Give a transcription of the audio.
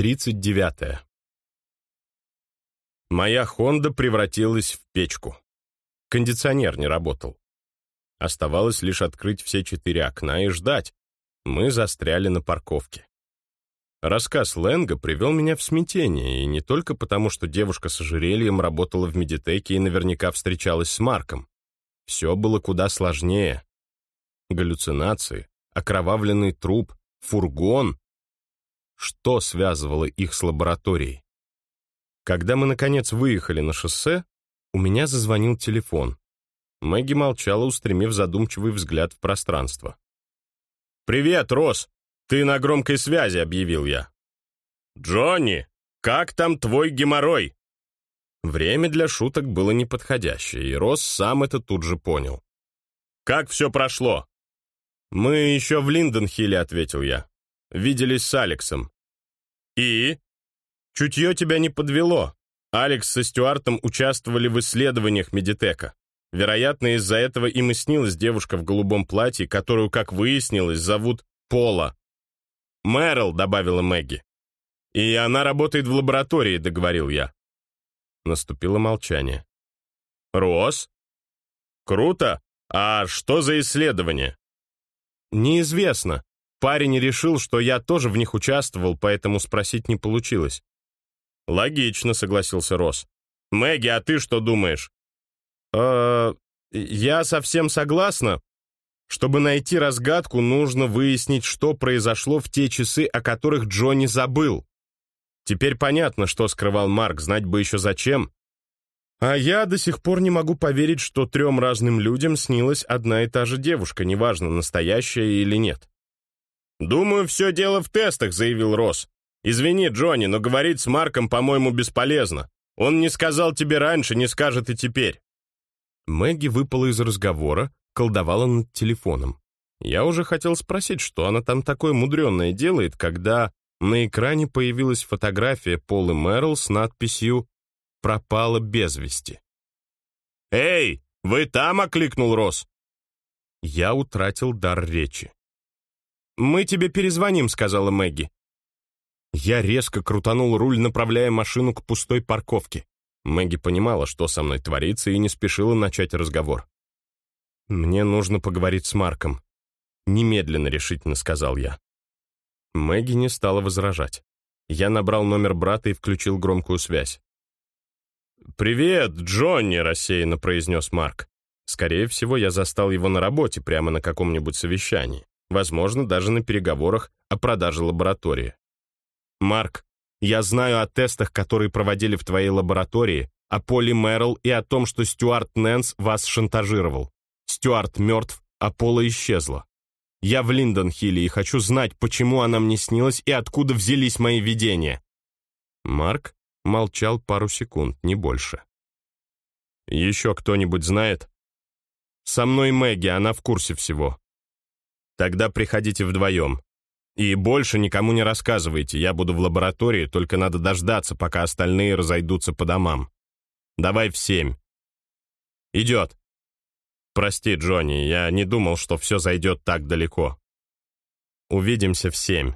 39. Моя «Хонда» превратилась в печку. Кондиционер не работал. Оставалось лишь открыть все четыре окна и ждать. Мы застряли на парковке. Рассказ Лэнга привел меня в смятение, и не только потому, что девушка с ожерельем работала в медитеке и наверняка встречалась с Марком. Все было куда сложнее. Галлюцинации, окровавленный труп, фургон. Что связывало их с лабораторией? Когда мы, наконец, выехали на шоссе, у меня зазвонил телефон. Мэгги молчала, устремив задумчивый взгляд в пространство. «Привет, Рос!» «Ты на громкой связи», — объявил я. «Джонни, как там твой геморрой?» Время для шуток было неподходящее, и Росс сам это тут же понял. «Как все прошло?» «Мы еще в Линденхилле», — ответил я. «Виделись с Алексом». «И?» «Чутье тебя не подвело. Алекс со Стюартом участвовали в исследованиях Медитека. Вероятно, из-за этого им и снилась девушка в голубом платье, которую, как выяснилось, зовут Пола. «Мэрил», — добавила Мэгги. «И она работает в лаборатории», — договорил я. Наступило молчание. «Рос? Круто! А что за исследование?» «Неизвестно. Парень решил, что я тоже в них участвовал, поэтому спросить не получилось». «Логично», — согласился Рос. «Мэгги, а ты что думаешь?» «Э, я совсем согласна, чтобы найти разгадку, нужно выяснить, что произошло в те часы, о которых Джонни забыл. Теперь понятно, что скрывал Марк, знать бы еще зачем. А я до сих пор не могу поверить, что трем разным людям снилась одна и та же девушка, неважно, настоящая или нет. «Думаю, все дело в тестах», — заявил Росс. «Извини, Джонни, но говорить с Марком, по-моему, бесполезно. Он не сказал тебе раньше, не скажет и теперь». Мэгги выпала из разговора, колдовала над телефоном. Я уже хотел спросить, что она там такое мудреное делает, когда на экране появилась фотография Полы Мэрил с надписью «Пропала без вести». «Эй, вы там?» — окликнул Росс. Я утратил дар речи. «Мы тебе перезвоним», — сказала Мэгги. Я резко крутанул руль, направляя машину к пустой парковке. Мэгги понимала, что со мной творится, и не спешила начать разговор. «Мне нужно поговорить с Марком», — немедленно решительно сказал я. Мэгги не стала возражать. Я набрал номер брата и включил громкую связь. «Привет, Джонни!» — рассеянно произнес Марк. Скорее всего, я застал его на работе, прямо на каком-нибудь совещании. Возможно, даже на переговорах о продаже лаборатории. «Марк, я знаю о тестах, которые проводили в твоей лаборатории, о Поле Мэрил и о том, что Стюарт Нэнс вас шантажировал. Стюарт мертв, а Пола исчезла. Я в Линдонхилле и хочу знать, почему она мне снилась и откуда взялись мои видения». Марк молчал пару секунд, не больше. «Еще кто-нибудь знает?» «Со мной Мэгги, она в курсе всего». «Тогда приходите вдвоем. И больше никому не рассказывайте, я буду в лаборатории, только надо дождаться, пока остальные разойдутся по домам. Давай в семь». «Идет». «Прости, Джонни, я не думал, что все зайдет так далеко. Увидимся в семь».